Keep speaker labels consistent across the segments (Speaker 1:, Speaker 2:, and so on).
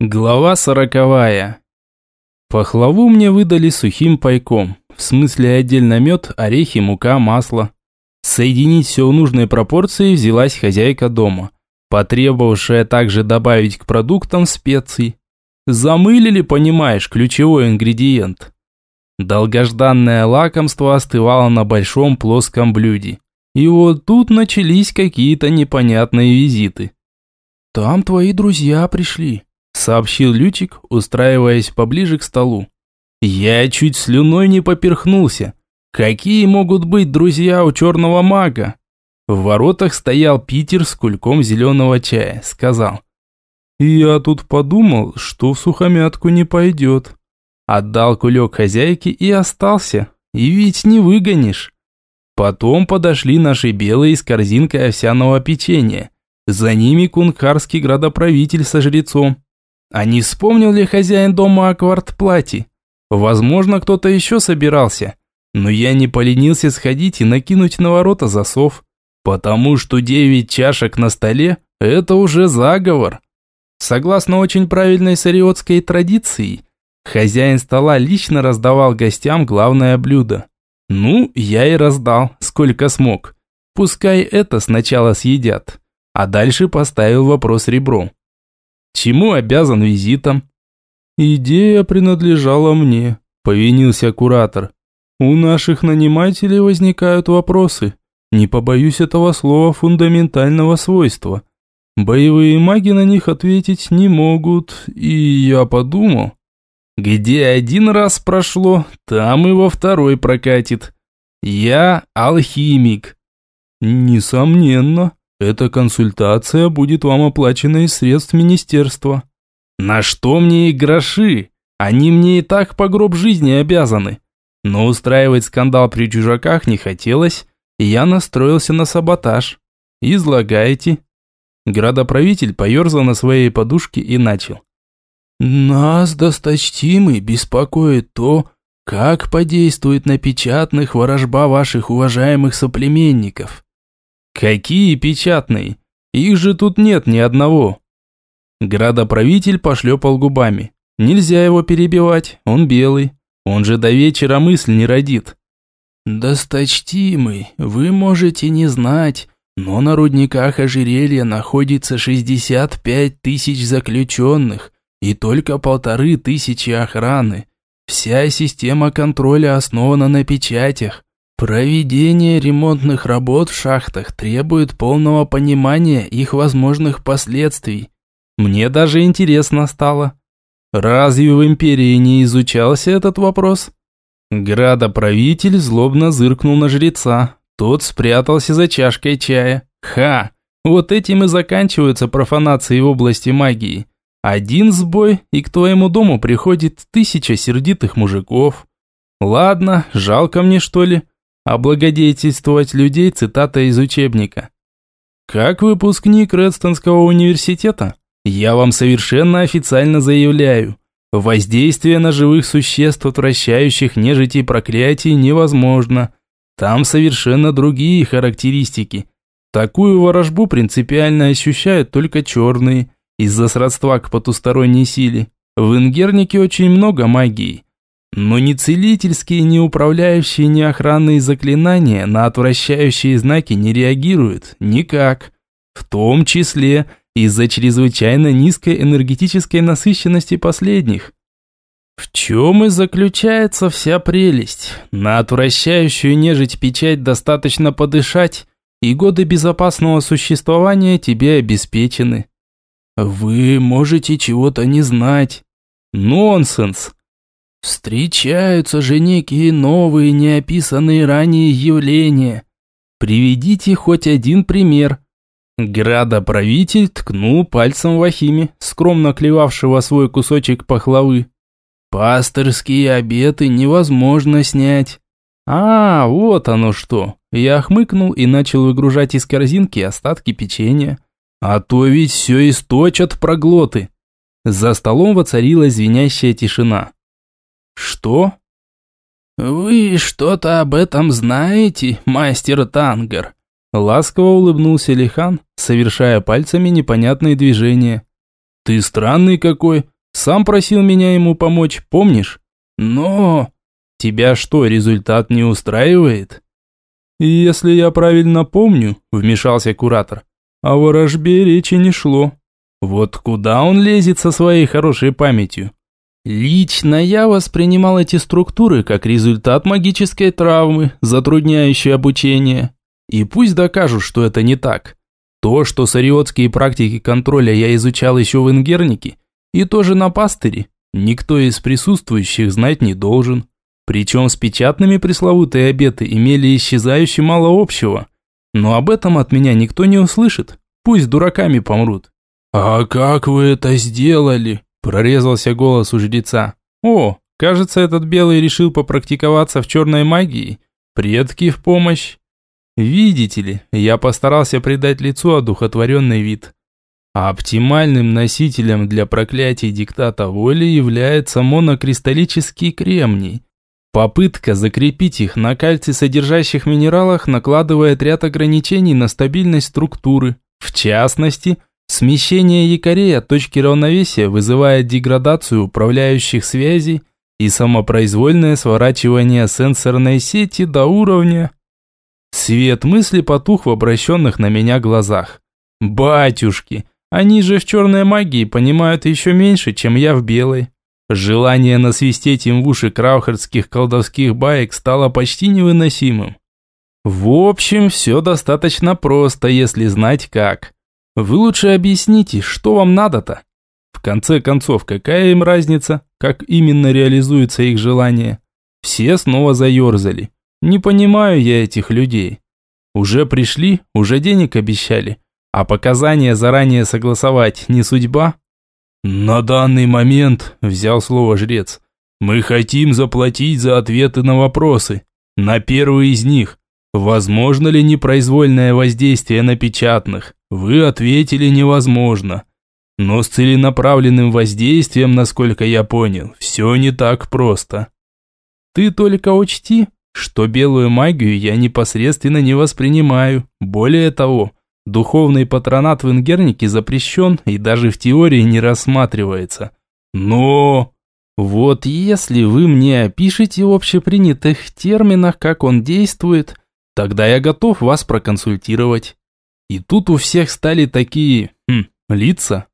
Speaker 1: Глава сороковая. Пахлаву мне выдали сухим пайком, в смысле отдельно мед, орехи, мука, масло. Соединить все в нужной пропорции взялась хозяйка дома, потребовавшая также добавить к продуктам специй. Замылили, понимаешь, ключевой ингредиент. Долгожданное лакомство остывало на большом плоском блюде. И вот тут начались какие-то непонятные визиты. «Там твои друзья пришли», сообщил Лютик, устраиваясь поближе к столу. Я чуть слюной не поперхнулся. Какие могут быть друзья у черного мага? В воротах стоял Питер с кульком зеленого чая, сказал. «Я тут подумал, что в сухомятку не пойдет». Отдал кулек хозяйке и остался. И ведь не выгонишь. Потом подошли наши белые с корзинкой овсяного печенья. За ними кункарский градоправитель со жрецом. А не вспомнил ли хозяин дома о квартплате? Возможно, кто-то еще собирался. Но я не поленился сходить и накинуть на ворота засов. Потому что девять чашек на столе – это уже заговор. Согласно очень правильной сариотской традиции, хозяин стола лично раздавал гостям главное блюдо. Ну, я и раздал, сколько смог. Пускай это сначала съедят. А дальше поставил вопрос ребром. Чему обязан визитом? Идея принадлежала мне, повинился куратор. У наших нанимателей возникают вопросы. Не побоюсь этого слова фундаментального свойства. Боевые маги на них ответить не могут, и я подумал, где один раз прошло, там и во второй прокатит. Я алхимик. Несомненно, эта консультация будет вам оплачена из средств министерства. На что мне и гроши? Они мне и так по гроб жизни обязаны. Но устраивать скандал при чужаках не хотелось, и я настроился на саботаж. Излагайте. Градоправитель поерзал на своей подушке и начал. Нас, досточтимый, беспокоит то, как подействует на печатных ворожба ваших уважаемых соплеменников. Какие печатные? Их же тут нет ни одного. Градоправитель пошлепал губами. Нельзя его перебивать, он белый. Он же до вечера мысль не родит. Досточтимый, вы можете не знать, но на рудниках ожерелья находится 65 тысяч заключенных и только полторы тысячи охраны. Вся система контроля основана на печатях. Проведение ремонтных работ в шахтах требует полного понимания их возможных последствий. Мне даже интересно стало. Разве в империи не изучался этот вопрос? Градоправитель злобно зыркнул на жреца. Тот спрятался за чашкой чая. Ха! Вот этим и заканчиваются профанации в области магии. Один сбой, и к твоему дому приходит тысяча сердитых мужиков. Ладно, жалко мне что ли? Облагодетельствовать людей цитата из учебника. Как выпускник Редстонского университета, я вам совершенно официально заявляю, воздействие на живых существ, отвращающих нежить и проклятий, невозможно. Там совершенно другие характеристики. Такую ворожбу принципиально ощущают только черные, из-за сродства к потусторонней силе. В Ингернике очень много магии, но ни целительские, ни управляющие, ни охранные заклинания на отвращающие знаки не реагируют никак. В том числе из-за чрезвычайно низкой энергетической насыщенности последних. В чем и заключается вся прелесть. На отвращающую нежить печать достаточно подышать, и годы безопасного существования тебе обеспечены. Вы можете чего-то не знать. Нонсенс. Встречаются же некие новые, неописанные ранее явления. Приведите хоть один пример. Градоправитель ткнул пальцем в Ахиме, скромно клевавшего свой кусочек пахлавы. Пасторские обеты невозможно снять. А, вот оно что. Я хмыкнул и начал выгружать из корзинки остатки печенья. А то ведь все источат проглоты. За столом воцарилась звенящая тишина. «Что?» «Вы что-то об этом знаете, мастер Тангер?» Ласково улыбнулся Лихан, совершая пальцами непонятные движения. Ты странный какой. Сам просил меня ему помочь, помнишь? Но... Тебя что, результат не устраивает? Если я правильно помню, вмешался куратор, о ворожбе речи не шло. Вот куда он лезет со своей хорошей памятью? Лично я воспринимал эти структуры как результат магической травмы, затрудняющей обучение. И пусть докажут, что это не так. То, что сариотские практики контроля я изучал еще в Ингернике, и тоже на пастыре, никто из присутствующих знать не должен. Причем с печатными пресловутые обеты имели исчезающе мало общего. Но об этом от меня никто не услышит, пусть дураками помрут. «А как вы это сделали?» – прорезался голос у жреца. «О, кажется, этот белый решил попрактиковаться в черной магии. Предки в помощь». Видите ли, я постарался придать лицу одухотворенный вид. А оптимальным носителем для проклятий диктата воли является монокристаллический кремний. Попытка закрепить их на кальций содержащих минералах накладывает ряд ограничений на стабильность структуры. В частности, смещение якорей от точки равновесия вызывает деградацию управляющих связей и самопроизвольное сворачивание сенсорной сети до уровня Свет мысли потух в обращенных на меня глазах. «Батюшки, они же в черной магии понимают еще меньше, чем я в белой». Желание насвистеть им в уши краухардских колдовских баек стало почти невыносимым. В общем, все достаточно просто, если знать как. Вы лучше объясните, что вам надо-то? В конце концов, какая им разница, как именно реализуется их желание? Все снова заерзали. Не понимаю я этих людей. Уже пришли, уже денег обещали, а показания заранее согласовать не судьба? На данный момент, взял слово жрец, мы хотим заплатить за ответы на вопросы. На первый из них, возможно ли непроизвольное воздействие на печатных? Вы ответили невозможно. Но с целенаправленным воздействием, насколько я понял, все не так просто. Ты только учти, что белую магию я непосредственно не воспринимаю. Более того, духовный патронат в Ингернике запрещен и даже в теории не рассматривается. Но... Вот если вы мне опишете в общепринятых терминах, как он действует, тогда я готов вас проконсультировать. И тут у всех стали такие, хм, лица.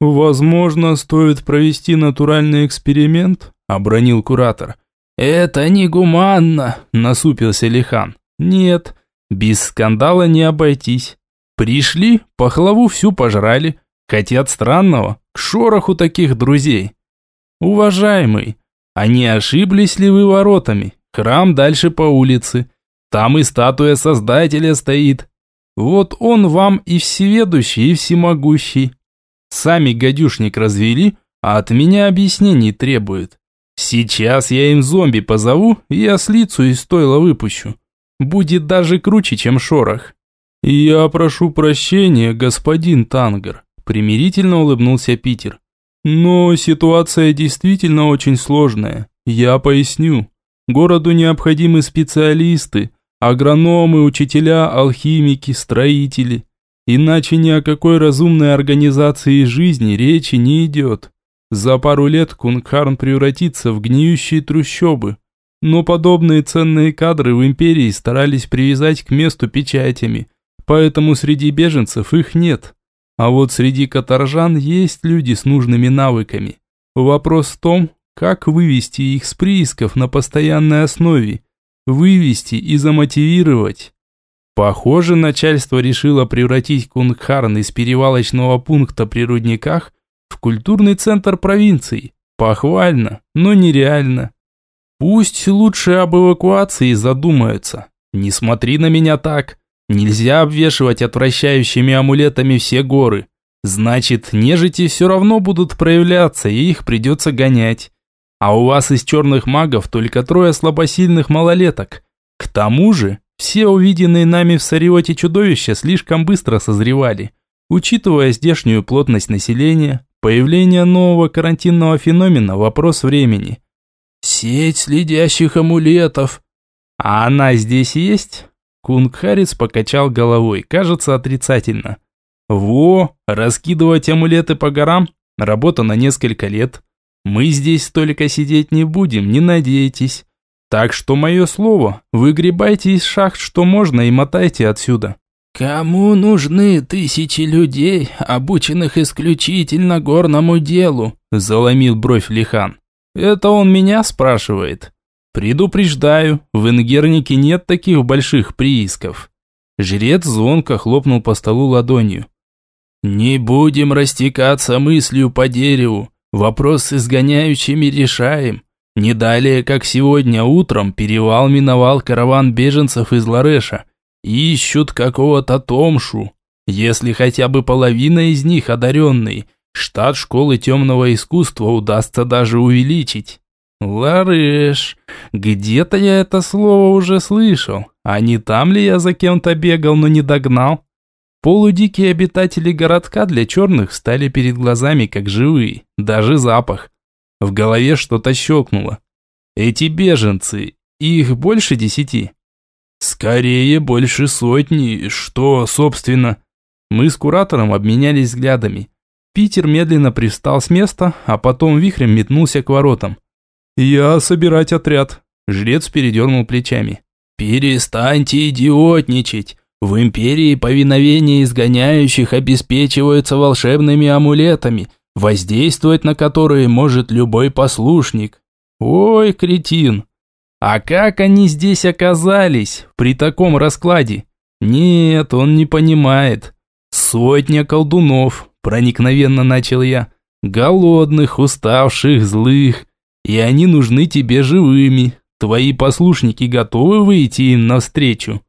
Speaker 1: Возможно, стоит провести натуральный эксперимент, обронил куратор. «Это негуманно», – насупился Лихан. «Нет, без скандала не обойтись. Пришли, пахлаву всю пожрали, хотят странного, к шороху таких друзей. Уважаемый, а не ошиблись ли вы воротами? Храм дальше по улице. Там и статуя Создателя стоит. Вот он вам и всеведущий, и всемогущий. Сами гадюшник развели, а от меня объяснений требует. Сейчас я им зомби позову и ослицу из стойла выпущу. Будет даже круче, чем шорох. Я прошу прощения, господин Тангер, примирительно улыбнулся Питер. Но ситуация действительно очень сложная. Я поясню. Городу необходимы специалисты, агрономы, учителя, алхимики, строители. Иначе ни о какой разумной организации жизни речи не идет. За пару лет Кунгхарн превратится в гниющие трущобы. Но подобные ценные кадры в империи старались привязать к месту печатями, поэтому среди беженцев их нет. А вот среди каторжан есть люди с нужными навыками. Вопрос в том, как вывести их с приисков на постоянной основе, вывести и замотивировать. Похоже, начальство решило превратить Кунгхарн из перевалочного пункта при рудниках в культурный центр провинции. Похвально, но нереально. Пусть лучше об эвакуации задумаются. Не смотри на меня так. Нельзя обвешивать отвращающими амулетами все горы. Значит, нежити все равно будут проявляться, и их придется гонять. А у вас из черных магов только трое слабосильных малолеток. К тому же, все увиденные нами в Сариоте чудовища слишком быстро созревали. Учитывая здешнюю плотность населения, Появление нового карантинного феномена – вопрос времени. Сеть следящих амулетов. А она здесь есть? Кунг Харрис покачал головой, кажется, отрицательно. Во, раскидывать амулеты по горам? Работа на несколько лет. Мы здесь столько сидеть не будем, не надейтесь. Так что мое слово, выгребайте из шахт, что можно, и мотайте отсюда.
Speaker 2: Кому нужны тысячи людей, обученных исключительно горному делу? Заломил бровь Лихан.
Speaker 1: Это он меня спрашивает. Предупреждаю, в Ингернике нет таких больших приисков. Жрец звонко хлопнул по столу ладонью.
Speaker 2: «Не будем растекаться мыслью по дереву. Вопрос с изгоняющими решаем. Не далее, как сегодня утром, перевал миновал караван беженцев из Лареша. Ищут какого-то Томшу. Если хотя бы половина из них одаренный, штат школы темного искусства удастся даже увеличить.
Speaker 1: Лареш, где-то я это слово уже слышал. А не там ли я за кем-то бегал, но не догнал? Полудикие обитатели городка для черных стали перед глазами как живые, даже запах. В голове что-то щелкнуло. Эти беженцы, их больше десяти? Скорее, больше сотни. Что, собственно? Мы с куратором обменялись взглядами. Питер медленно привстал с места, а потом вихрем метнулся к воротам. «Я собирать отряд». Жрец передернул плечами.
Speaker 2: «Перестаньте идиотничать. В империи повиновение изгоняющих обеспечиваются волшебными амулетами, воздействовать на которые может любой послушник.
Speaker 1: Ой, кретин! А как они здесь оказались при таком раскладе? Нет, он не понимает. Сотня колдунов, проникновенно начал я. Голодных, уставших, злых. И они нужны тебе живыми. Твои послушники готовы выйти им навстречу?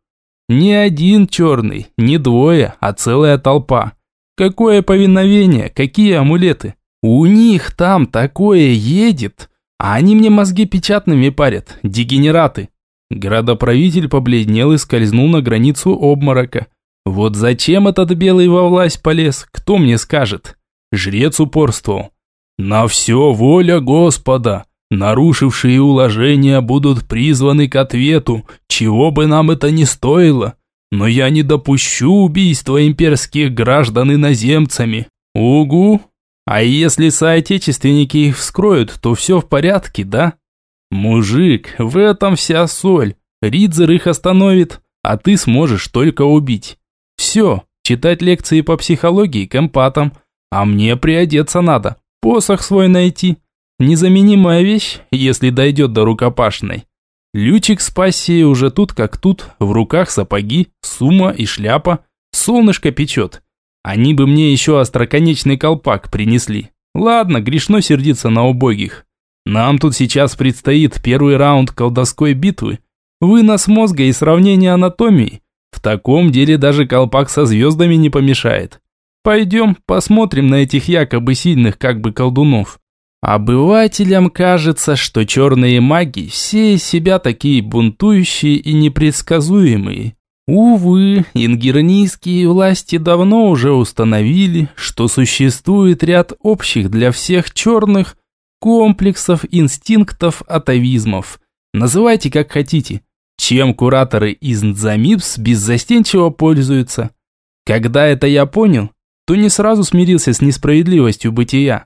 Speaker 1: Не один черный, не двое, а целая толпа. Какое повиновение, какие амулеты? У них там такое едет, а они мне мозги печатными парят, дегенераты. Градоправитель побледнел и скользнул на границу обморока. Вот зачем этот белый во власть полез, кто мне скажет? Жрец упорствовал. На все воля Господа. Нарушившие уложения будут призваны к ответу, чего бы нам это ни стоило. Но я не допущу убийства имперских граждан иноземцами. Угу. А если соотечественники их вскроют, то все в порядке, да? Мужик, в этом вся соль. Ридзер их остановит, а ты сможешь только убить. Все, читать лекции по психологии компатом, а мне приодеться надо, посох свой найти. Незаменимая вещь, если дойдет до рукопашной. Лючик с пассией уже тут как тут, в руках сапоги, сумма и шляпа. Солнышко печет. Они бы мне еще остроконечный колпак принесли. Ладно, грешно сердиться на убогих. Нам тут сейчас предстоит первый раунд колдовской битвы. Вынос мозга и сравнение анатомии. В таком деле даже колпак со звездами не помешает. Пойдем, посмотрим на этих якобы сильных как бы колдунов. Обывателям кажется, что черные маги все из себя такие бунтующие и непредсказуемые. Увы, ингернийские власти давно уже установили, что существует ряд общих для всех черных комплексов, инстинктов, атовизмов. Называйте как хотите. Чем кураторы из Нзамипс беззастенчиво пользуются. Когда это я понял, то не сразу смирился с несправедливостью бытия.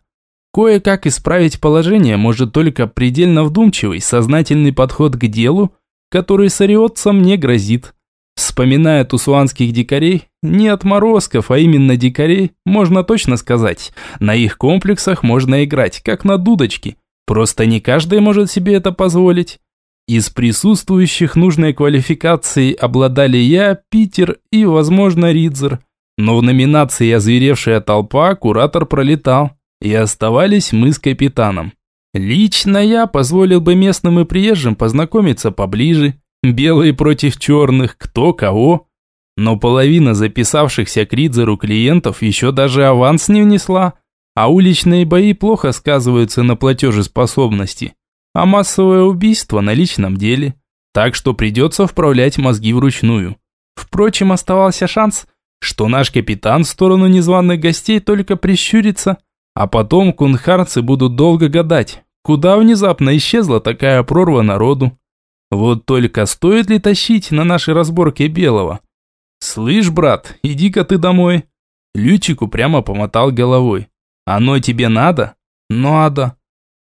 Speaker 1: Кое-как исправить положение может только предельно вдумчивый, сознательный подход к делу, который с ариотцем не грозит. Вспоминая тусуанских дикарей, не отморозков, а именно дикарей, можно точно сказать, на их комплексах можно играть, как на дудочке. Просто не каждый может себе это позволить. Из присутствующих нужной квалификацией обладали я, Питер и, возможно, Ридзер. Но в номинации «Озверевшая толпа» куратор пролетал и оставались мы с капитаном. Лично я позволил бы местным и приезжим познакомиться поближе, белые против черных, кто кого. Но половина записавшихся к Ридзеру клиентов еще даже аванс не внесла, а уличные бои плохо сказываются на платежеспособности, а массовое убийство на личном деле, так что придется вправлять мозги вручную. Впрочем, оставался шанс, что наш капитан в сторону незваных гостей только прищурится – а потом кунхарцы будут долго гадать, куда внезапно исчезла такая прорва народу. Вот только стоит ли тащить на нашей разборке белого? «Слышь, брат, иди-ка ты домой». Лючику прямо помотал головой. Оно тебе надо? Надо.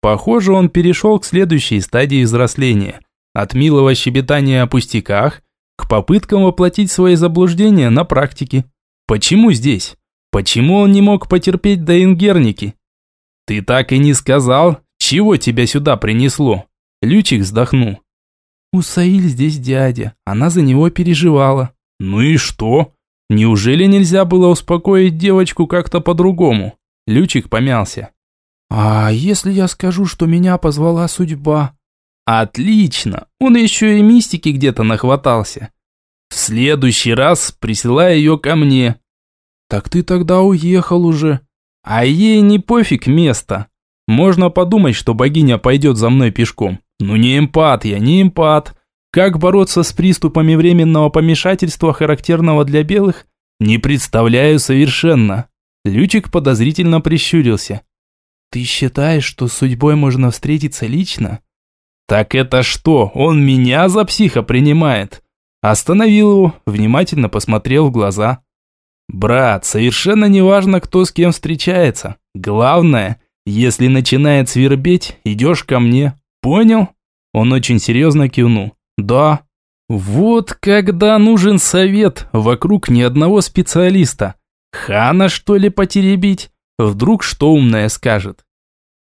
Speaker 1: Похоже, он перешел к следующей стадии взросления. От милого щебетания о пустяках к попыткам воплотить свои заблуждения на практике. Почему здесь? Почему он не мог потерпеть до Ингерники? Ты так и не сказал, чего тебя сюда принесло? Лючик вздохнул. У Саиль здесь дядя, она за него переживала. Ну и что? Неужели нельзя было успокоить девочку как-то по-другому? Лючик помялся. А если я скажу, что меня позвала судьба? Отлично, он еще и мистики где-то нахватался. В следующий раз присылай ее ко мне. Так ты тогда уехал уже. А ей не пофиг место. Можно подумать, что богиня пойдет за мной пешком. Ну не эмпат я, не эмпат. Как бороться с приступами временного помешательства, характерного для белых, не представляю совершенно. Лючик подозрительно прищурился. Ты считаешь, что с судьбой можно встретиться лично? Так это что, он меня за психа принимает? Остановил его, внимательно посмотрел в глаза. Брат, совершенно неважно, кто с кем встречается. Главное, если начинает свербеть, идешь ко мне. Понял? Он очень серьезно кивнул. Да. Вот когда нужен совет, вокруг ни одного специалиста. Хана, что ли, потеребить? Вдруг что умное скажет.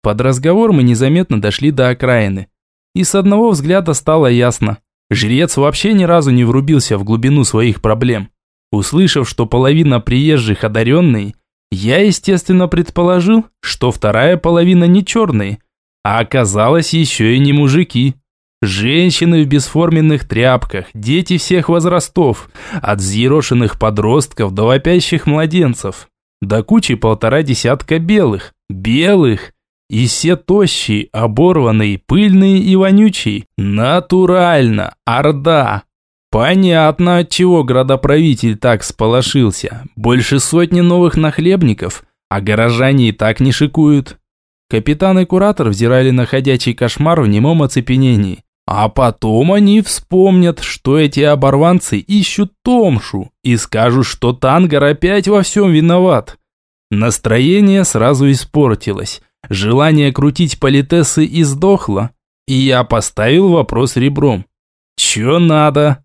Speaker 1: Под разговор мы незаметно дошли до окраины. И с одного взгляда стало ясно. Жрец вообще ни разу не врубился в глубину своих проблем. Услышав, что половина приезжих одаренные, я, естественно, предположил, что вторая половина не черные, а оказалось еще и не мужики. Женщины в бесформенных тряпках, дети всех возрастов, от взъерошенных подростков до вопящих младенцев. До кучи полтора десятка белых. Белых! И все тощие, оборванные, пыльные и вонючие. Натурально! Орда! Понятно, от чего градоправитель так сполошился. Больше сотни новых нахлебников, а горожане и так не шикуют. Капитан и куратор взирали на ходячий кошмар в немом оцепенении. А потом они вспомнят, что эти оборванцы ищут Томшу и скажут, что Тангар опять во всем виноват. Настроение сразу испортилось. Желание крутить политессы издохло. И я поставил вопрос ребром. «Чё надо?»